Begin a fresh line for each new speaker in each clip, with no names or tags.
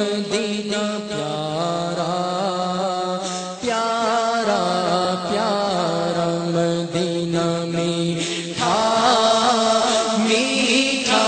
مدینہ پیارا پیارا پیارا مدینہ میٹھا میٹھا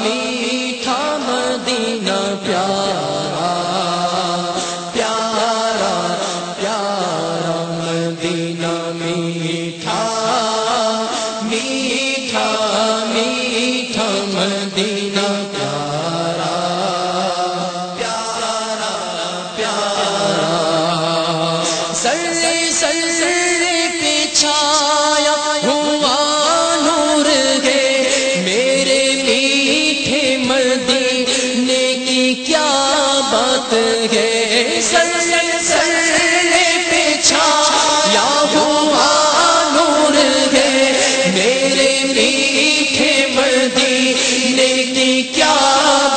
میٹھا مدینہ پیارا پیارا پیارا مدینہ میٹھا۔ بات ہے سر سر پہ چھایا ہوا نور ہے میرے میٹھے مدینے کی کیا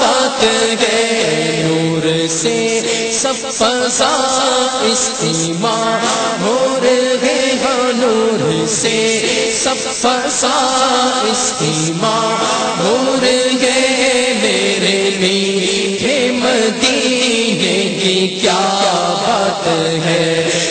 بات ہے؟ نور سے سب فضا استعمال ہو رہے ہیں نور سے سب فضا استعمال ہو رہے ہیں میرے میٹھے کیا بات ہے؟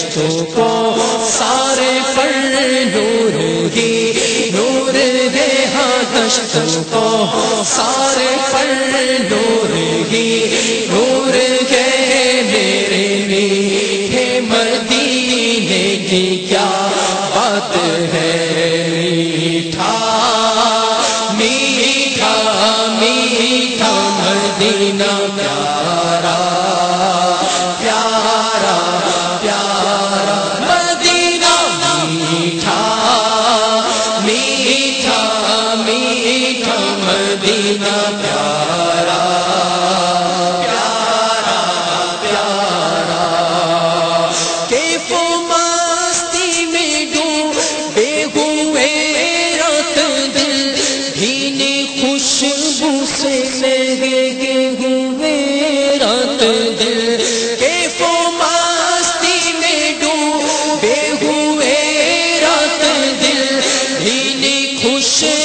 گے دشتوں کو سارے پر نور ہی نور ہے ہاں دشتوں کو سارے پر نور ہی نور ہے میرے میٹھے مدینے کی کیا بات ہے؟ میٹھا میٹھا میٹھا مدینہ پیارا۔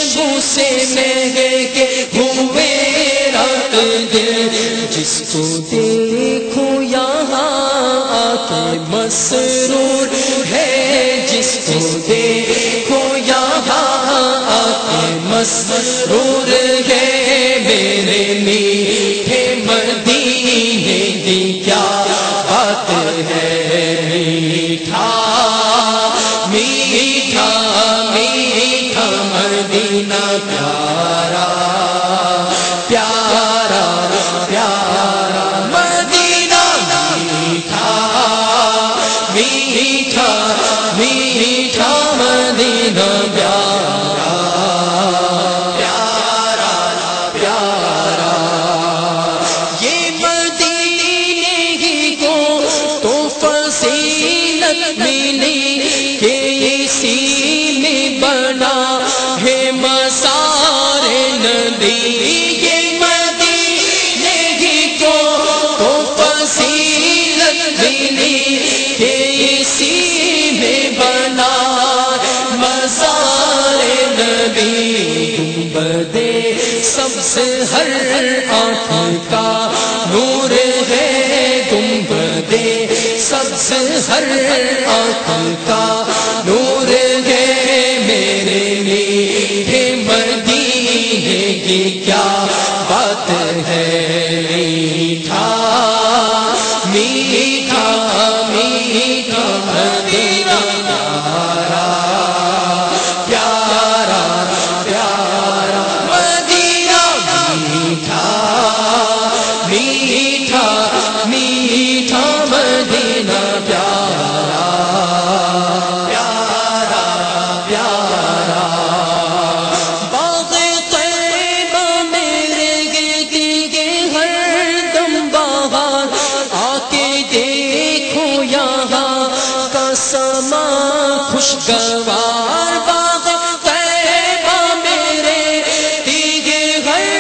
خوشبو سے لگے ہوئے رات دل جس کو دیکھو یہاں آ کے مسرور ہے۔ جس کو دیکھو یہاں آ کے مسرور ہے۔ میرے میٹھے سے ہر آنکھ کا نور ہے گنبدے سب سے ہر آنکھ کا خوشگوار باغ طیبہ میرے تیگے گھر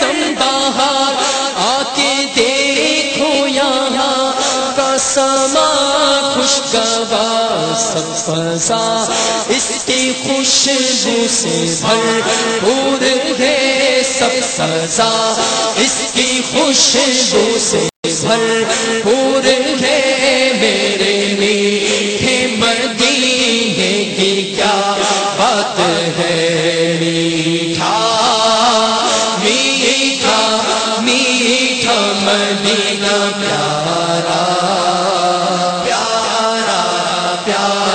تم بہار۔ آ کے دیکھو یہاں کا سما خوشگوار سب فضا۔ اس کی خوشبو سے بھرپور ہے سب سزا اس کی خوشبو سے بھرپور ہے میرے لیے۔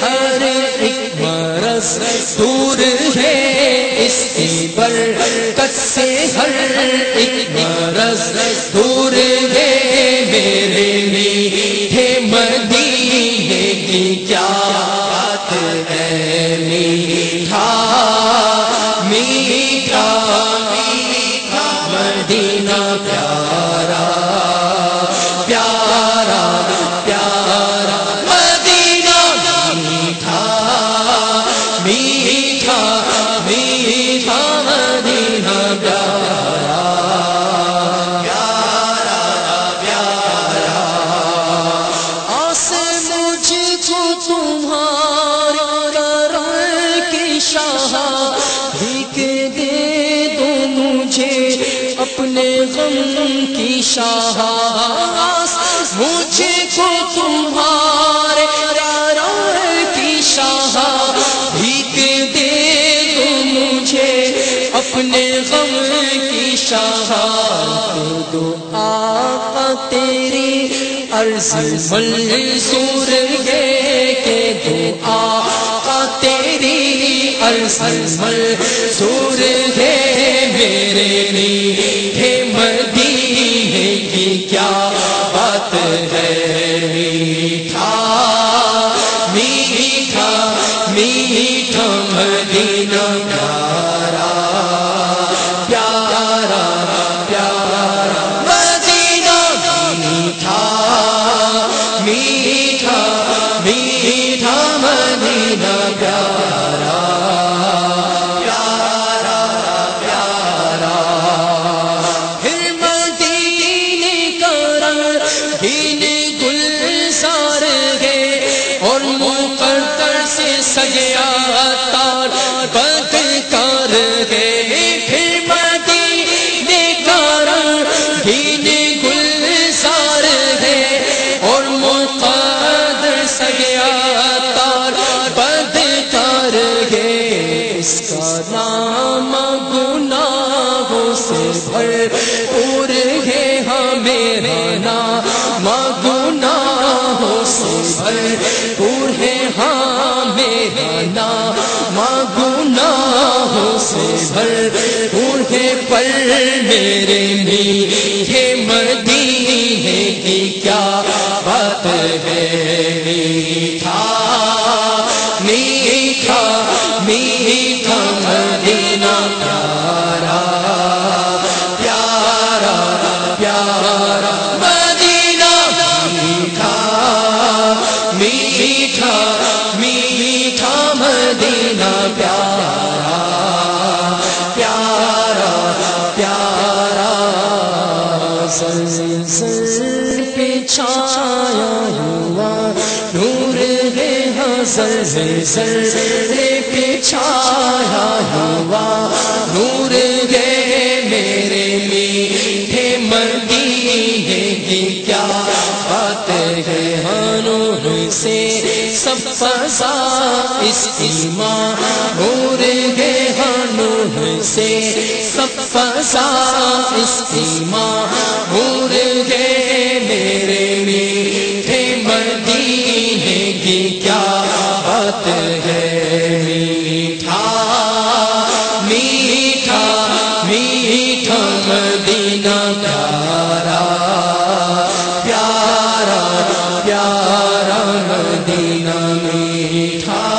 ہر ایک مرض دور ہے اس کی برکت سے ہر ایک مرض دور ہے میرے میٹھے مدینے کی کیا بات ہے میٹھا میٹھا میٹھا مدینہ پیارا مجھ کو تمہارا کرم کی شاہ بھیک دے دو مجھے اپنے غم کی شاہ آس مجھ کو تمہارے کرم کی شاہ بھیک دے دو مجھے اپنے غم کی شاہ دو آقا تیری عرض منصور ہے۔ کہ دو آقا تیری عرض سور ہے میرے میٹھے سے بھر پور ہے پر میرے میٹھے حسر سر پہ چھایا ہوا، نور ہے میرے میٹھے مدینے کی کیا بات ہے؟ ہنور سے سب فضا اس کی ماں، نور ہے ہنور سے سب فضا اس کی ماں۔ تھا